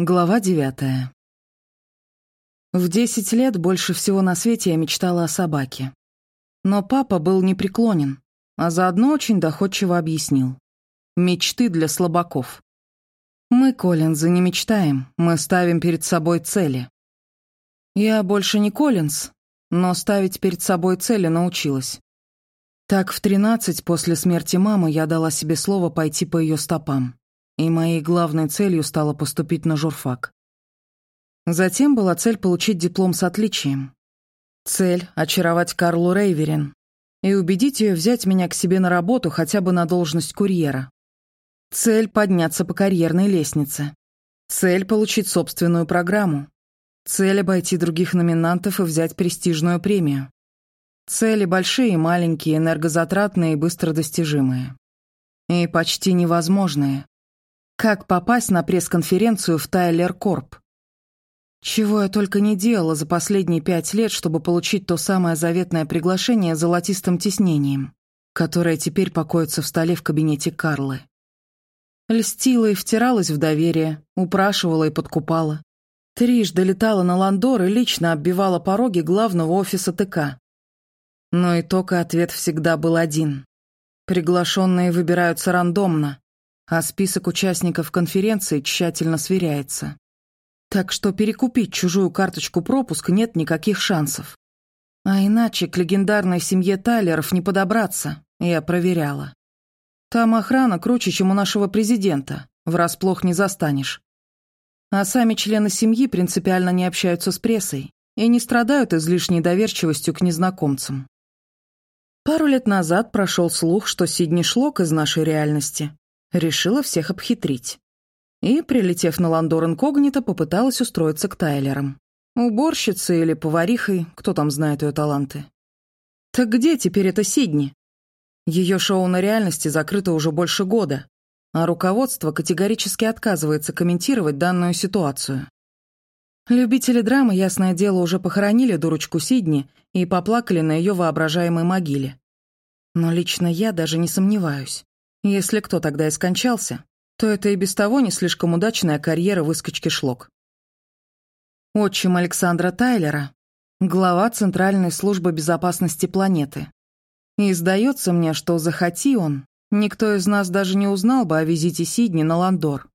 Глава девятая. В десять лет больше всего на свете я мечтала о собаке. Но папа был непреклонен, а заодно очень доходчиво объяснил. Мечты для слабаков. Мы, Коллинзы, не мечтаем, мы ставим перед собой цели. Я больше не Коллинз, но ставить перед собой цели научилась. Так в тринадцать после смерти мамы я дала себе слово пойти по ее стопам и моей главной целью стало поступить на журфак. Затем была цель получить диплом с отличием. Цель — очаровать Карлу Рейверин и убедить ее взять меня к себе на работу хотя бы на должность курьера. Цель — подняться по карьерной лестнице. Цель — получить собственную программу. Цель — обойти других номинантов и взять престижную премию. Цели большие, маленькие, энергозатратные и быстродостижимые. И почти невозможные. Как попасть на пресс-конференцию в Тайлер Корп? Чего я только не делала за последние пять лет, чтобы получить то самое заветное приглашение с золотистым тиснением, которое теперь покоится в столе в кабинете Карлы. Льстила и втиралась в доверие, упрашивала и подкупала. Трижды летала на Ландор и лично оббивала пороги главного офиса ТК. Но итог и ответ всегда был один. Приглашенные выбираются рандомно, а список участников конференции тщательно сверяется. Так что перекупить чужую карточку пропуск нет никаких шансов. А иначе к легендарной семье Тайлеров не подобраться, я проверяла. Там охрана круче, чем у нашего президента, врасплох не застанешь. А сами члены семьи принципиально не общаются с прессой и не страдают излишней доверчивостью к незнакомцам. Пару лет назад прошел слух, что Сидни Шлок из нашей реальности Решила всех обхитрить. И, прилетев на Ландор инкогнито, попыталась устроиться к Тайлерам. Уборщицей или поварихой, кто там знает ее таланты. Так где теперь эта Сидни? Ее шоу на реальности закрыто уже больше года, а руководство категорически отказывается комментировать данную ситуацию. Любители драмы, ясное дело, уже похоронили дурочку Сидни и поплакали на ее воображаемой могиле. Но лично я даже не сомневаюсь. Если кто тогда и скончался, то это и без того не слишком удачная карьера выскочки шлок. Отчим Александра Тайлера, глава Центральной службы безопасности планеты. И сдается мне, что захоти он, никто из нас даже не узнал бы о визите Сидни на Ландор.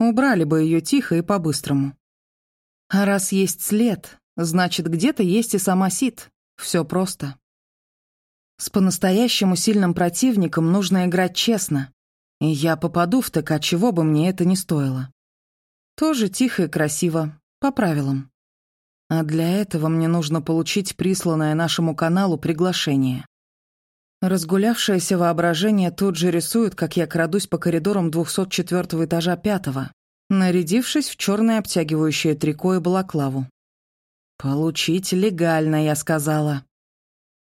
Убрали бы ее тихо и по-быстрому. А раз есть след, значит, где-то есть и сама Сид. Все просто. С по-настоящему сильным противником нужно играть честно. И я попаду в ТК, чего бы мне это ни стоило. Тоже тихо и красиво, по правилам. А для этого мне нужно получить присланное нашему каналу приглашение. Разгулявшееся воображение тут же рисует, как я крадусь по коридорам 204 этажа пятого, нарядившись в черное обтягивающее трико и балаклаву. «Получить легально», я сказала.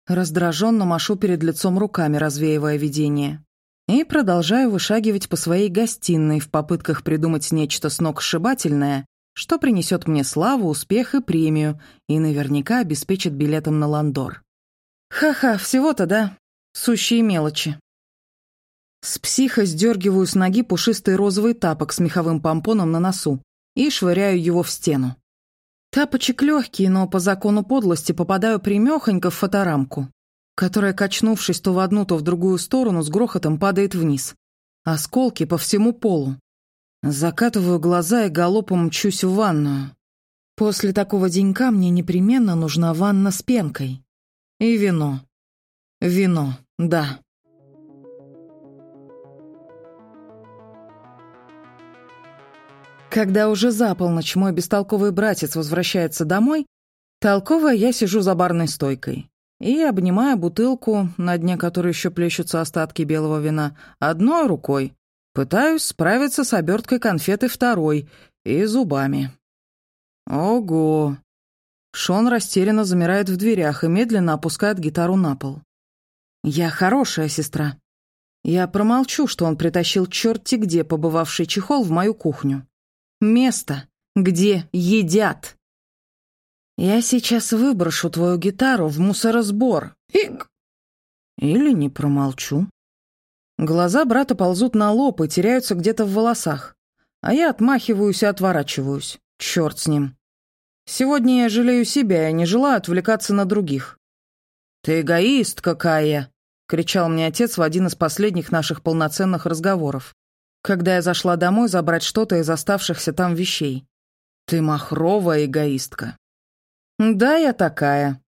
Раздраженно машу перед лицом руками, развеивая видение. И продолжаю вышагивать по своей гостиной в попытках придумать нечто сногсшибательное, что принесет мне славу, успех и премию, и наверняка обеспечит билетом на Ландор. Ха-ха, всего-то, да? Сущие мелочи. С психа сдергиваю с ноги пушистый розовый тапок с меховым помпоном на носу и швыряю его в стену. Тапочек легкий, но по закону подлости попадаю примехонько в фоторамку, которая, качнувшись то в одну, то в другую сторону, с грохотом падает вниз. Осколки по всему полу. Закатываю глаза и галопом мчусь в ванную. После такого денька мне непременно нужна ванна с пенкой. И вино. Вино, да. Когда уже за полночь мой бестолковый братец возвращается домой, толковая я сижу за барной стойкой и, обнимая бутылку, на дне которой еще плещутся остатки белого вина, одной рукой, пытаюсь справиться с оберткой конфеты второй и зубами. Ого! Шон растерянно замирает в дверях и медленно опускает гитару на пол. Я хорошая сестра. Я промолчу, что он притащил черти где побывавший чехол в мою кухню. Место, где едят. Я сейчас выброшу твою гитару в мусоросбор. Ик! Или не промолчу. Глаза брата ползут на лоб и теряются где-то в волосах. А я отмахиваюсь и отворачиваюсь. Черт с ним. Сегодня я жалею себя и не желаю отвлекаться на других. «Ты эгоист какая!» — кричал мне отец в один из последних наших полноценных разговоров, когда я зашла домой забрать что-то из оставшихся там вещей. «Ты махровая эгоистка». «Да, я такая».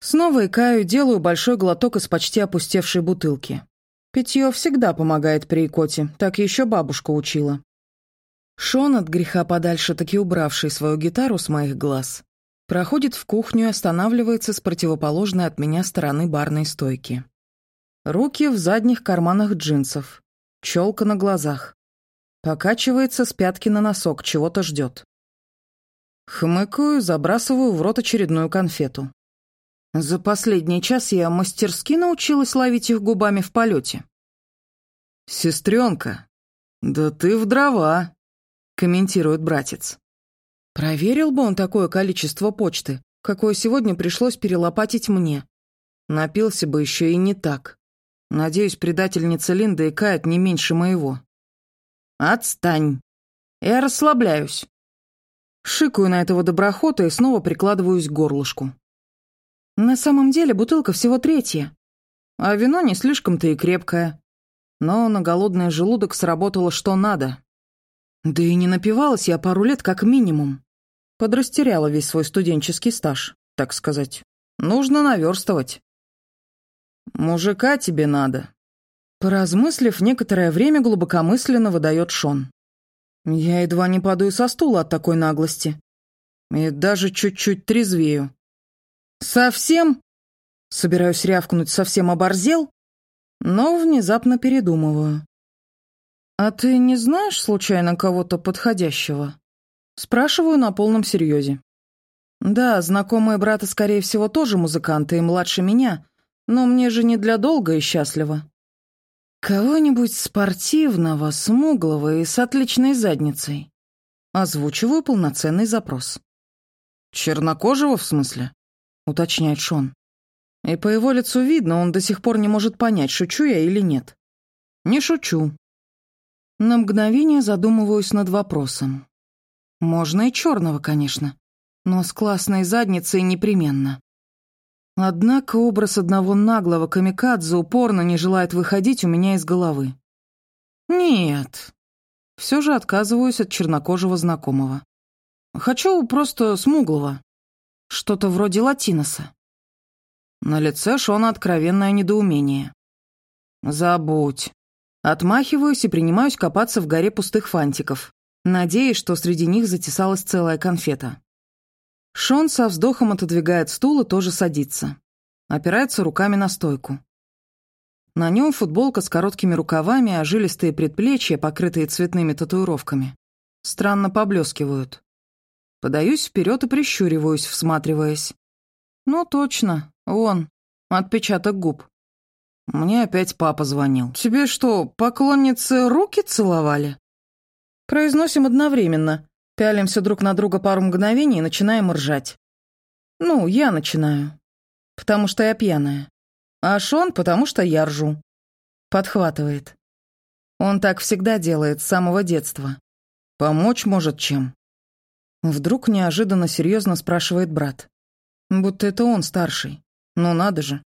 Снова икаю, делаю большой глоток из почти опустевшей бутылки. Питье всегда помогает при икоте, так еще бабушка учила. Шон, от греха подальше таки убравший свою гитару с моих глаз, проходит в кухню и останавливается с противоположной от меня стороны барной стойки. Руки в задних карманах джинсов, челка на глазах. Покачивается с пятки на носок, чего-то ждет. Хмыкаю, забрасываю в рот очередную конфету. За последний час я мастерски научилась ловить их губами в полете. «Сестренка, да ты в дрова!» комментирует братец. Проверил бы он такое количество почты, какое сегодня пришлось перелопатить мне. Напился бы еще и не так. Надеюсь, предательница Линда икает не меньше моего. Отстань. Я расслабляюсь. Шикаю на этого доброхота и снова прикладываюсь к горлышку. На самом деле бутылка всего третья, а вино не слишком-то и крепкое. Но на голодный желудок сработало что надо. Да и не напивалась я пару лет как минимум. Подрастеряла весь свой студенческий стаж, так сказать. Нужно наверстывать. «Мужика тебе надо», — поразмыслив, некоторое время глубокомысленно выдает Шон. Я едва не падаю со стула от такой наглости. И даже чуть-чуть трезвею. «Совсем?» Собираюсь рявкнуть «совсем оборзел?» Но внезапно передумываю. «А ты не знаешь, случайно, кого-то подходящего?» Спрашиваю на полном серьезе. «Да, знакомые брата, скорее всего, тоже музыканты и младше меня, но мне же не для долга и счастливо. Кого-нибудь спортивного, смуглого и с отличной задницей». Озвучиваю полноценный запрос. «Чернокожего, в смысле?» — уточняет Шон. И по его лицу видно, он до сих пор не может понять, шучу я или нет. «Не шучу», на мгновение задумываюсь над вопросом. Можно и черного, конечно, но с классной задницей непременно. Однако образ одного наглого камикадзе упорно не желает выходить у меня из головы. Нет. Все же отказываюсь от чернокожего знакомого. Хочу просто смуглого. Что-то вроде латиноса. На лице Шона откровенное недоумение. «Забудь. Отмахиваюсь и принимаюсь копаться в горе пустых фантиков, надеясь, что среди них затесалась целая конфета. Шон со вздохом отодвигает стул и тоже садится. Опирается руками на стойку. На нем футболка с короткими рукавами, а жилистые предплечья, покрытые цветными татуировками, странно поблескивают. Подаюсь вперед и прищуриваюсь, всматриваясь. Ну, точно, вон, отпечаток губ. Мне опять папа звонил. «Тебе что, поклонницы руки целовали?» Произносим одновременно, пялимся друг на друга пару мгновений и начинаем ржать. Ну, я начинаю, потому что я пьяная. А Шон, потому что я ржу. Подхватывает. Он так всегда делает с самого детства. Помочь может чем? Вдруг неожиданно серьезно спрашивает брат. Будто это он старший. Ну надо же.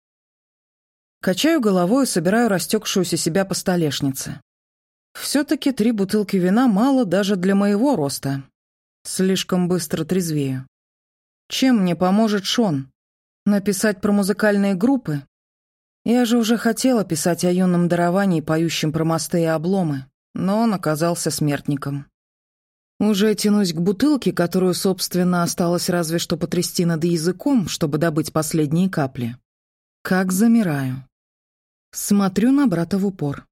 Качаю головой и собираю растекшуюся себя по столешнице. Все-таки три бутылки вина мало даже для моего роста. Слишком быстро трезвею. Чем мне поможет Шон? Написать про музыкальные группы? Я же уже хотела писать о юном даровании, поющем про мосты и обломы, но он оказался смертником. Уже тянусь к бутылке, которую, собственно, осталось разве что потрясти над языком, чтобы добыть последние капли. Как замираю. Смотрю на брата в упор.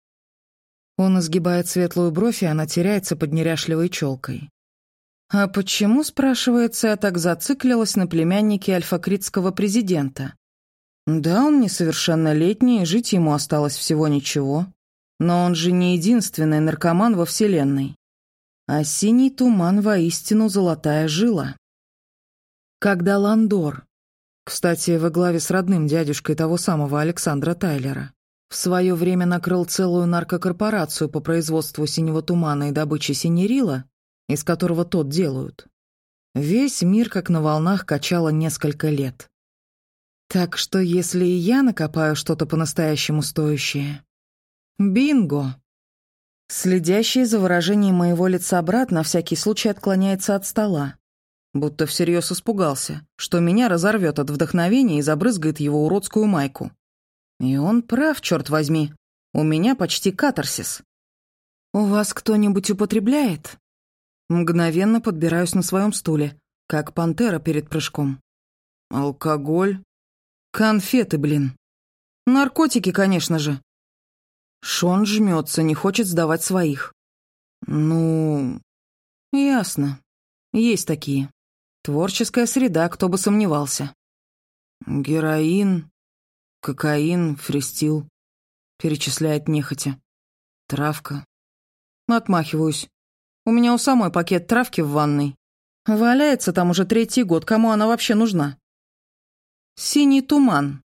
Он изгибает светлую бровь, и она теряется под неряшливой челкой. А почему, спрашивается, я так зациклилась на племяннике альфакритского президента? Да, он несовершеннолетний, и жить ему осталось всего ничего. Но он же не единственный наркоман во Вселенной. А синий туман воистину золотая жила. Когда Ландор, кстати, во главе с родным дядюшкой того самого Александра Тайлера, В свое время накрыл целую наркокорпорацию по производству синего тумана и добыче синерила, из которого тот делают. Весь мир как на волнах качало несколько лет. Так что если и я накопаю что-то по-настоящему стоящее... Бинго! Следящий за выражением моего лица брат на всякий случай отклоняется от стола, будто всерьез испугался, что меня разорвет от вдохновения и забрызгает его уродскую майку. И он прав, черт возьми. У меня почти катарсис. «У вас кто-нибудь употребляет?» Мгновенно подбираюсь на своем стуле, как пантера перед прыжком. «Алкоголь?» «Конфеты, блин!» «Наркотики, конечно же!» Шон жмется, не хочет сдавать своих. «Ну...» «Ясно. Есть такие. Творческая среда, кто бы сомневался. Героин, кокаин, фристил. Перечисляет нехотя. Травка. Отмахиваюсь. У меня у самой пакет травки в ванной. Валяется там уже третий год, кому она вообще нужна? Синий туман.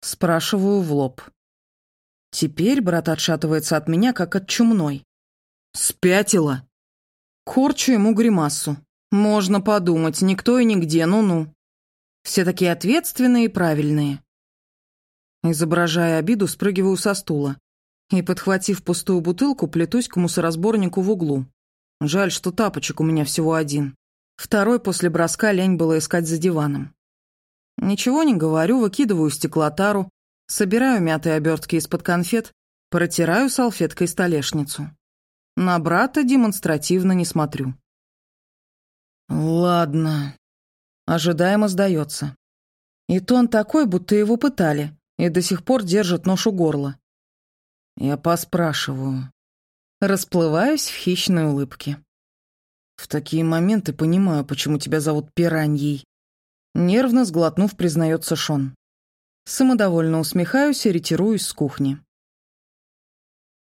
Спрашиваю в лоб. Теперь брат отшатывается от меня, как от чумной. Спятила. Корчу ему гримасу. Можно подумать, никто и нигде, ну-ну. Все такие ответственные и правильные. Изображая обиду, спрыгиваю со стула и, подхватив пустую бутылку, плетусь к мусоросборнику в углу. Жаль, что тапочек у меня всего один. Второй после броска лень было искать за диваном. Ничего не говорю, выкидываю стеклотару, собираю мятые обертки из-под конфет, протираю салфеткой столешницу. На брата демонстративно не смотрю. «Ладно». Ожидаемо сдается. И тон такой, будто его пытали, и до сих пор держит нож у горла. Я поспрашиваю. Расплываюсь в хищной улыбке. В такие моменты понимаю, почему тебя зовут Пираньей. Нервно сглотнув, признается Шон. Самодовольно усмехаюсь и ретируюсь с кухни.